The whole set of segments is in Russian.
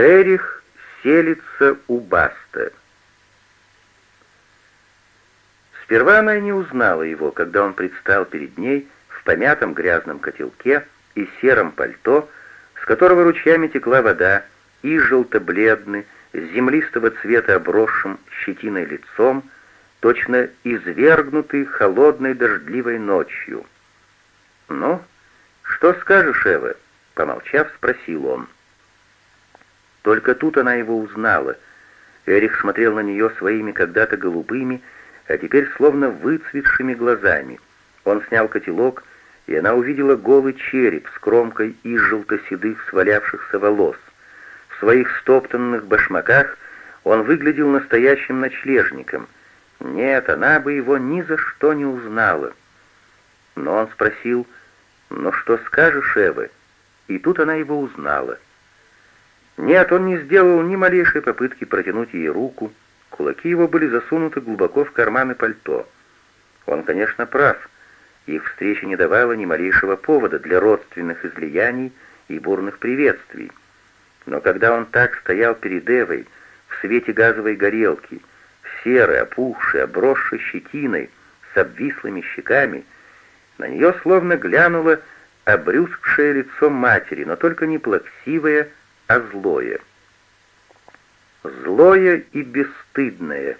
Эрих селится у Баста. Сперва она не узнала его, когда он предстал перед ней в помятом грязном котелке и сером пальто, с которого ручьями текла вода, и желто-бледный, землистого цвета обросшим щетиной лицом, точно извергнутый холодной дождливой ночью. «Ну, что скажешь, Эва?» — помолчав, спросил он. Только тут она его узнала. Эрих смотрел на нее своими когда-то голубыми, а теперь словно выцветшими глазами. Он снял котелок, и она увидела голый череп с кромкой из желто-седых свалявшихся волос. В своих стоптанных башмаках он выглядел настоящим ночлежником. Нет, она бы его ни за что не узнала. Но он спросил, «Ну что скажешь, Эва?» И тут она его узнала — нет, он не сделал ни малейшей попытки протянуть ей руку, кулаки его были засунуты глубоко в карманы пальто. Он, конечно, прав, их встреча не давала ни малейшего повода для родственных излияний и бурных приветствий. Но когда он так стоял перед Эвой, в свете газовой горелки, серый, опухший, обросший щетиной, с обвислыми щеками, на нее словно глянуло обрюзгшее лицо матери, но только не плаксивое, а злое. Злое и бесстыдное.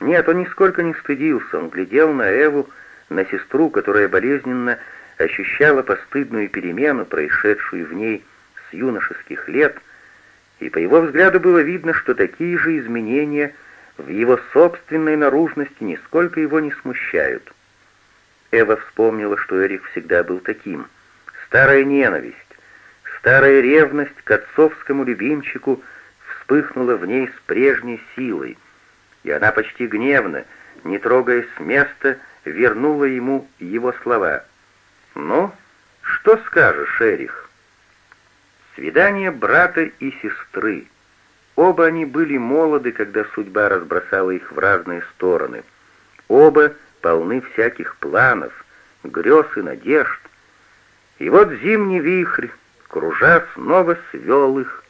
Нет, он нисколько не стыдился, он глядел на Эву, на сестру, которая болезненно ощущала постыдную перемену, происшедшую в ней с юношеских лет, и по его взгляду было видно, что такие же изменения в его собственной наружности нисколько его не смущают. Эва вспомнила, что Эрик всегда был таким. Старая ненависть, Старая ревность к отцовскому любимчику вспыхнула в ней с прежней силой, и она почти гневно, не трогаясь с места, вернула ему его слова. «Ну, что скажешь, Эрих?» Свидание брата и сестры. Оба они были молоды, когда судьба разбросала их в разные стороны. Оба полны всяких планов, грез и надежд. И вот зимний вихрь кружа, снова свел их,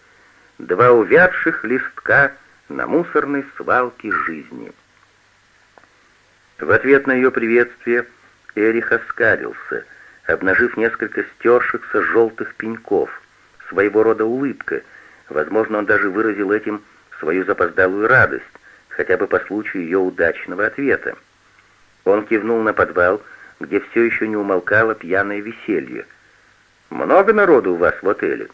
два увядших листка на мусорной свалке жизни. В ответ на ее приветствие Эрих оскалился, обнажив несколько стершихся желтых пеньков, своего рода улыбка, возможно, он даже выразил этим свою запоздалую радость, хотя бы по случаю ее удачного ответа. Он кивнул на подвал, где все еще не умолкало пьяное веселье — «Много народу у вас в отеле?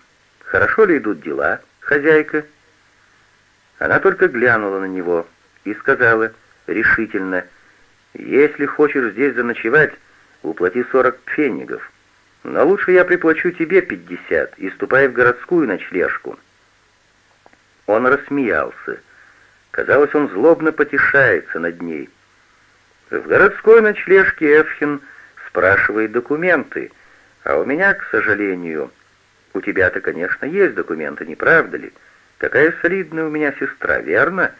Хорошо ли идут дела, хозяйка?» Она только глянула на него и сказала решительно, «Если хочешь здесь заночевать, уплати сорок пфенигов, но лучше я приплачу тебе пятьдесят и ступай в городскую ночлежку». Он рассмеялся. Казалось, он злобно потешается над ней. В городской ночлежке Эфхин спрашивает документы, а у меня, к сожалению, у тебя-то, конечно, есть документы, не правда ли? Какая солидная у меня сестра, верно?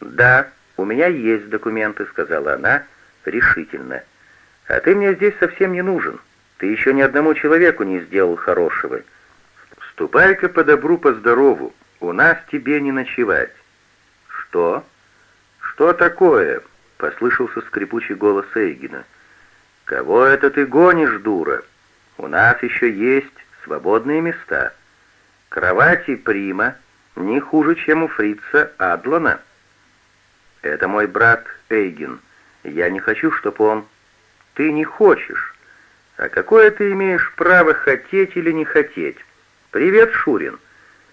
Да, у меня есть документы, сказала она решительно. А ты мне здесь совсем не нужен. Ты еще ни одному человеку не сделал хорошего. Ступай-ка по добру, по здорову. У нас тебе не ночевать. Что? Что такое? Послышался скрипучий голос Эйгина. Кого это ты гонишь, дура? У нас еще есть свободные места. Кровати Прима не хуже, чем у фрица Адлана. Это мой брат Эйген. Я не хочу, чтобы он... Ты не хочешь. А какое ты имеешь право хотеть или не хотеть? Привет, Шурин.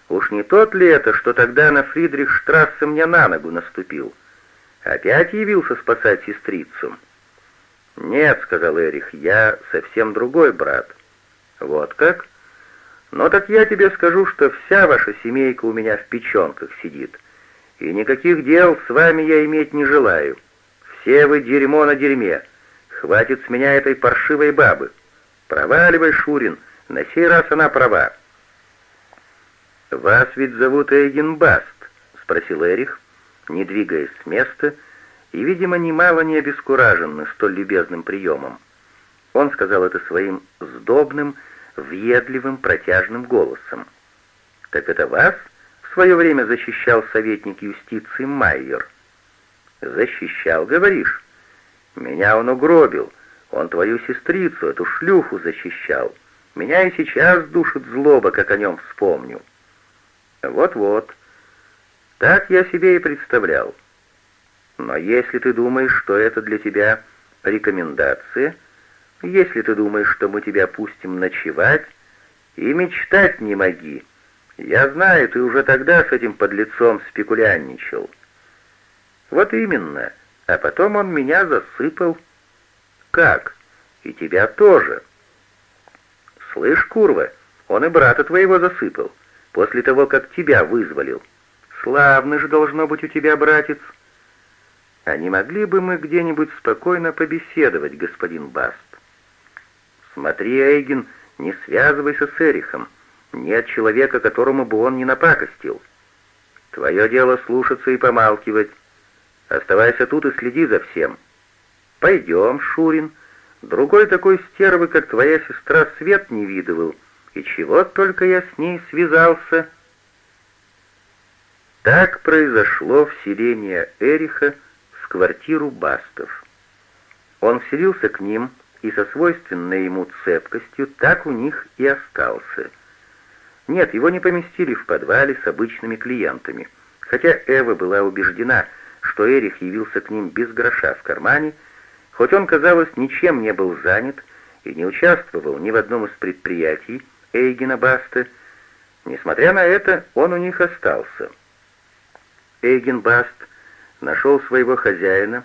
Уж не тот ли это, что тогда на Фридрихштрассе мне на ногу наступил? Опять явился спасать сестрицу?» «Нет», — сказал Эрих, — «я совсем другой брат». «Вот как?» «Ну так я тебе скажу, что вся ваша семейка у меня в печенках сидит, и никаких дел с вами я иметь не желаю. Все вы дерьмо на дерьме. Хватит с меня этой паршивой бабы. Проваливай, Шурин, на сей раз она права». «Вас ведь зовут Эйген Баст?» — спросил Эрих, не двигаясь с места, — и, видимо, немало не обескуражены столь любезным приемом. Он сказал это своим сдобным, въедливым, протяжным голосом. Так это вас в свое время защищал советник юстиции Майер? Защищал, говоришь? Меня он угробил. Он твою сестрицу, эту шлюху, защищал. Меня и сейчас душит злоба, как о нем вспомню. Вот-вот. Так я себе и представлял. Но если ты думаешь, что это для тебя рекомендация, если ты думаешь, что мы тебя пустим ночевать, и мечтать не моги. Я знаю, ты уже тогда с этим подлецом спекулянничал. Вот именно. А потом он меня засыпал. Как? И тебя тоже. Слышь, курва, он и брата твоего засыпал, после того, как тебя вызволил. Славный же должно быть у тебя братец. А не могли бы мы где-нибудь спокойно побеседовать, господин Баст? Смотри, Эйген, не связывайся с Эрихом. Нет человека, которому бы он не напакостил. Твое дело слушаться и помалкивать. Оставайся тут и следи за всем. Пойдем, Шурин. Другой такой стервы, как твоя сестра, свет не видывал. И чего только я с ней связался. Так произошло вселение Эриха квартиру Бастов. Он вселился к ним и со свойственной ему цепкостью так у них и остался. Нет, его не поместили в подвале с обычными клиентами, хотя Эва была убеждена, что Эрих явился к ним без гроша в кармане, хоть он, казалось, ничем не был занят и не участвовал ни в одном из предприятий Эйгена Баста, несмотря на это, он у них остался. Эйген Баст нашел своего хозяина,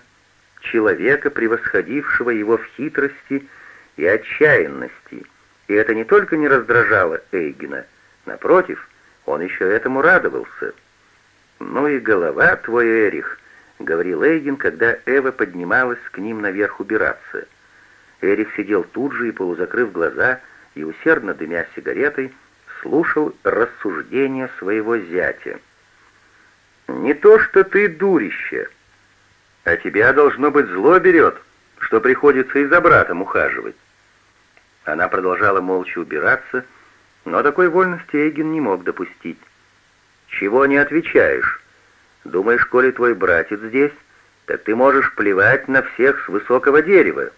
человека, превосходившего его в хитрости и отчаянности, и это не только не раздражало Эйгена, напротив, он еще этому радовался. «Ну и голова твой, Эрих», — говорил Эйген, когда Эва поднималась к ним наверх убираться. Эрих сидел тут же и, полузакрыв глаза и усердно дымя сигаретой, слушал рассуждения своего зятя. «Не то, что ты дурище, а тебя, должно быть, зло берет, что приходится и за братом ухаживать». Она продолжала молча убираться, но такой вольности Эйген не мог допустить. «Чего не отвечаешь?» Думаешь, коли твой братец здесь, так ты можешь плевать на всех с высокого дерева?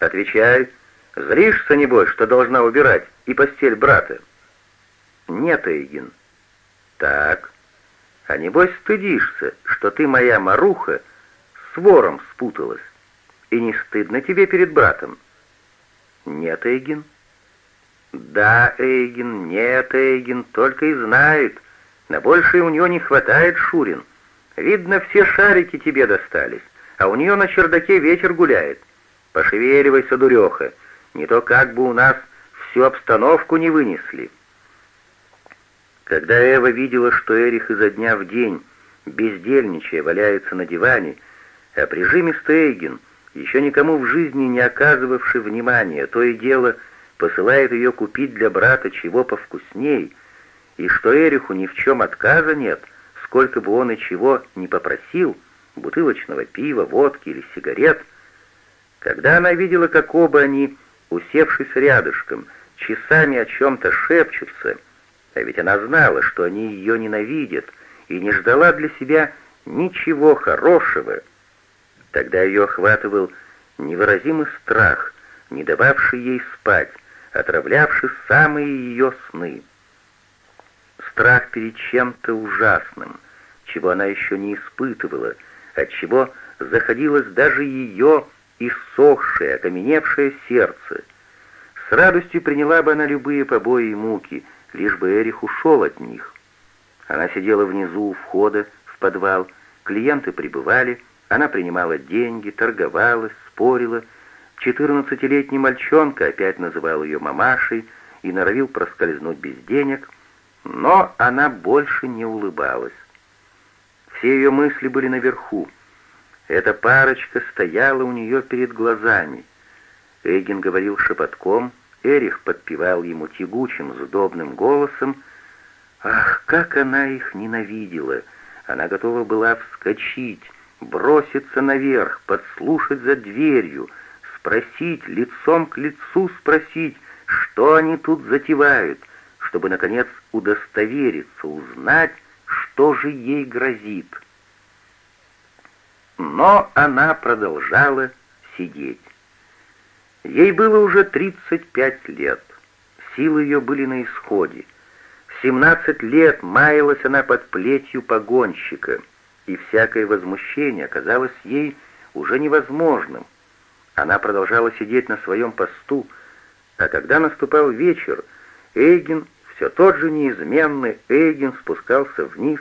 Отвечай, злишься, небось, что должна убирать и постель брата? Нет, Эйгин. Так. А небось стыдишься, что ты, моя маруха, с вором спуталась. И не стыдно тебе перед братом? Нет, Эйгин. Да, Эйгин, нет, Эйгин, только и знает — на большее у нее не хватает, Шурин. Видно, все шарики тебе достались, а у нее на чердаке ветер гуляет. Пошевеливайся, дуреха, не то как бы у нас всю обстановку не вынесли. Когда Эва видела, что Эрих изо дня в день, бездельничая, валяется на диване, а прижимистый Эйген, еще никому в жизни не оказывавший внимания, то и дело посылает ее купить для брата чего повкусней — и что Эриху ни в чем отказа нет, сколько бы он и чего не попросил, бутылочного пива, водки или сигарет. Когда она видела, как оба они, усевшись рядышком, часами о чем-то шепчутся, а ведь она знала, что они ее ненавидят, и не ждала для себя ничего хорошего, тогда ее охватывал невыразимый страх, не дававший ей спать, отравлявший самые ее сны страх перед чем-то ужасным, чего она еще не испытывала, от чего заходилось даже ее иссохшее, окаменевшее сердце. С радостью приняла бы она любые побои и муки, лишь бы Эрих ушел от них. Она сидела внизу у входа в подвал, клиенты прибывали, она принимала деньги, торговалась, спорила. Четырнадцатилетний мальчонка опять называл ее мамашей и норовил проскользнуть без денег — но она больше не улыбалась. Все ее мысли были наверху. Эта парочка стояла у нее перед глазами. Эгин говорил шепотком, Эрих подпевал ему тягучим, сдобным голосом. Ах, как она их ненавидела! Она готова была вскочить, броситься наверх, подслушать за дверью, спросить, лицом к лицу спросить, что они тут затевают — чтобы, наконец, удостовериться, узнать, что же ей грозит. Но она продолжала сидеть. Ей было уже 35 лет. Силы ее были на исходе. В 17 лет маялась она под плетью погонщика, и всякое возмущение казалось ей уже невозможным. Она продолжала сидеть на своем посту, а когда наступал вечер, Эйген, все тот же неизменный Эйген, спускался вниз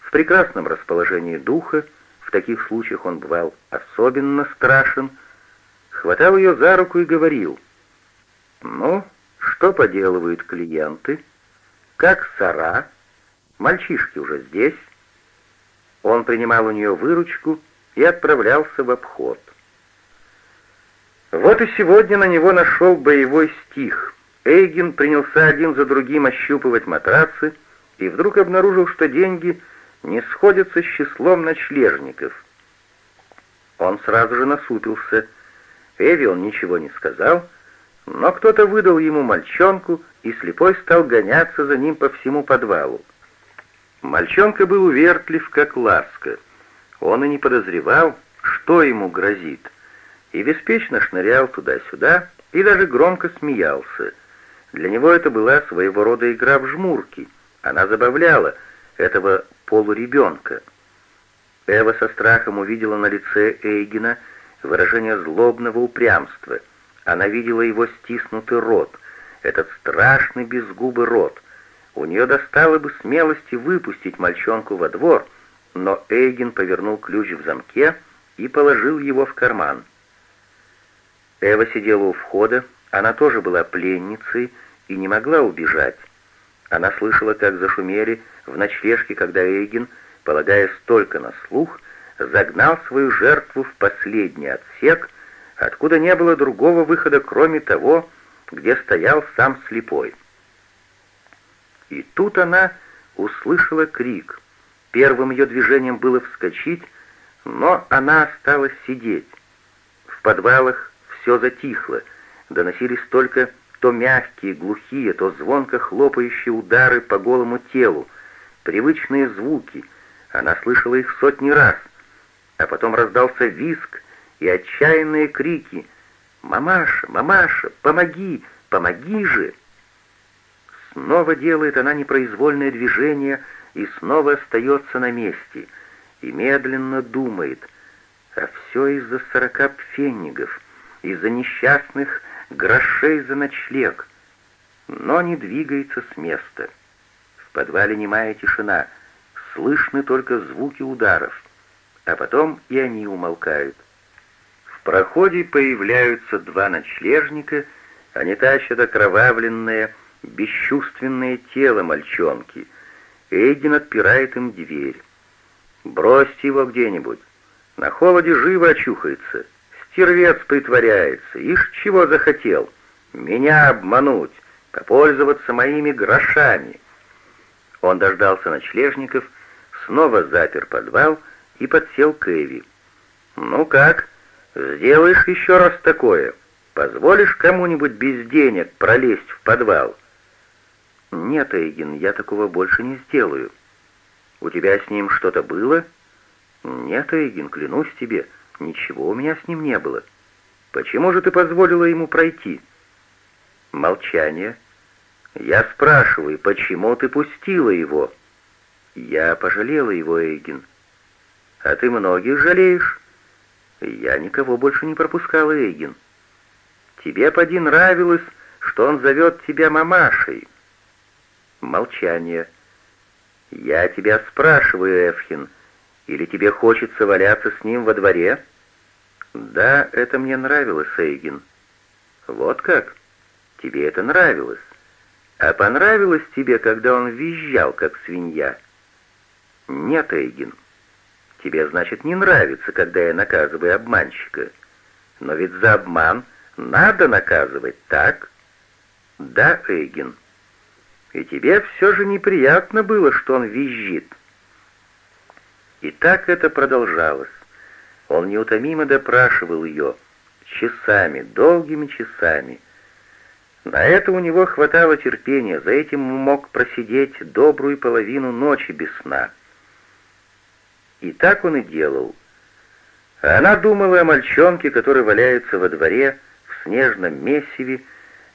в прекрасном расположении духа, в таких случаях он бывал особенно страшен, хватал ее за руку и говорил, «Ну, что поделывают клиенты? Как Сара? Мальчишки уже здесь?» Он принимал у нее выручку и отправлялся в обход. Вот и сегодня на него нашел боевой стих. Эйген принялся один за другим ощупывать матрацы и вдруг обнаружил, что деньги не сходятся с числом ночлежников. Он сразу же насупился. Эви он ничего не сказал, но кто-то выдал ему мальчонку, и слепой стал гоняться за ним по всему подвалу. Мальчонка был увертлив, как ласка. Он и не подозревал, что ему грозит — и беспечно шнырял туда-сюда и даже громко смеялся. Для него это была своего рода игра в жмурки. Она забавляла этого полуребенка. Эва со страхом увидела на лице Эйгена выражение злобного упрямства. Она видела его стиснутый рот, этот страшный безгубый рот. У нее достало бы смелости выпустить мальчонку во двор, но Эйген повернул ключ в замке и положил его в карман. Эва сидела у входа, она тоже была пленницей и не могла убежать. Она слышала, как зашумели в ночлежке, когда Эйген, полагаясь только на слух, загнал свою жертву в последний отсек, откуда не было другого выхода, кроме того, где стоял сам слепой. И тут она услышала крик. Первым ее движением было вскочить, но она осталась сидеть. В подвалах все затихло, доносились только то мягкие, глухие, то звонко хлопающие удары по голому телу, привычные звуки, она слышала их сотни раз, а потом раздался визг и отчаянные крики «Мамаша! Мамаша! Помоги! Помоги же!» Снова делает она непроизвольное движение и снова остается на месте, и медленно думает, а все из-за сорока пфеннигов — из-за несчастных грошей за ночлег, но не двигается с места. В подвале немая тишина, слышны только звуки ударов, а потом и они умолкают. В проходе появляются два ночлежника, они тащат окровавленное, бесчувственное тело мальчонки. Эйдин отпирает им дверь. «Бросьте его где-нибудь. На холоде живо очухается. Стервец притворяется, ишь чего захотел? Меня обмануть, попользоваться моими грошами. Он дождался ночлежников, снова запер подвал и подсел к Эви. «Ну как, сделаешь еще раз такое? Позволишь кому-нибудь без денег пролезть в подвал?» «Нет, Эйген, я такого больше не сделаю». «У тебя с ним что-то было?» «Нет, Эйген, клянусь тебе». Ничего у меня с ним не было. Почему же ты позволила ему пройти? Молчание. Я спрашиваю, почему ты пустила его? Я пожалела его, Эйген. А ты многих жалеешь? Я никого больше не пропускала, Эйген. Тебе поди нравилось, что он зовет тебя мамашей. Молчание. Я тебя спрашиваю, Эфхин, или тебе хочется валяться с ним во дворе?» «Да, это мне нравилось, Эйген». «Вот как? Тебе это нравилось? А понравилось тебе, когда он визжал, как свинья?» «Нет, Эйген. Тебе, значит, не нравится, когда я наказываю обманщика. Но ведь за обман надо наказывать, так?» «Да, Эйген. И тебе все же неприятно было, что он визжит». И так это продолжалось. Он неутомимо допрашивал ее, часами, долгими часами. На это у него хватало терпения, за этим мог просидеть добрую половину ночи без сна. И так он и делал. Она думала о мальчонке, который валяется во дворе в снежном месиве.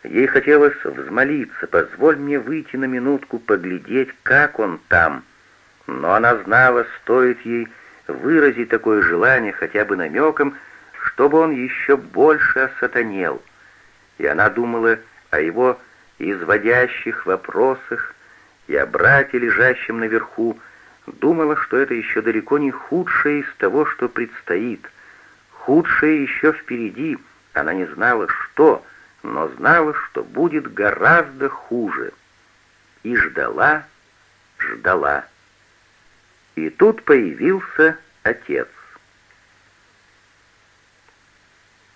Ей хотелось взмолиться, позволь мне выйти на минутку поглядеть, как он там. Но она знала, стоит ей выразить такое желание хотя бы намеком, чтобы он еще больше осатанел. И она думала о его изводящих вопросах и о брате, лежащем наверху, думала, что это еще далеко не худшее из того, что предстоит. Худшее еще впереди, она не знала, что, но знала, что будет гораздо хуже. И ждала, ждала. И тут появился отец.